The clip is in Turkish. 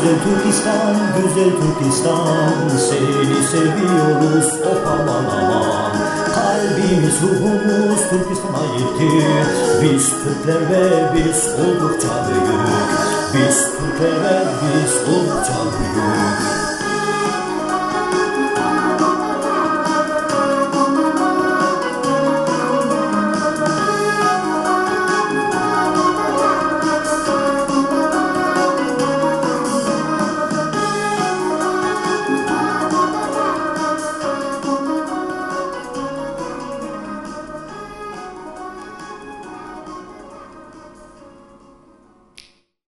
Güzel Türkistan, güzel Türkistan. Seni seviyoruz of aman aman Kalbimiz, ruhumuz Türkistan'a gitti Biz Türkler ve biz oldukça büyük. Biz Türkler ve biz oldukça büyük.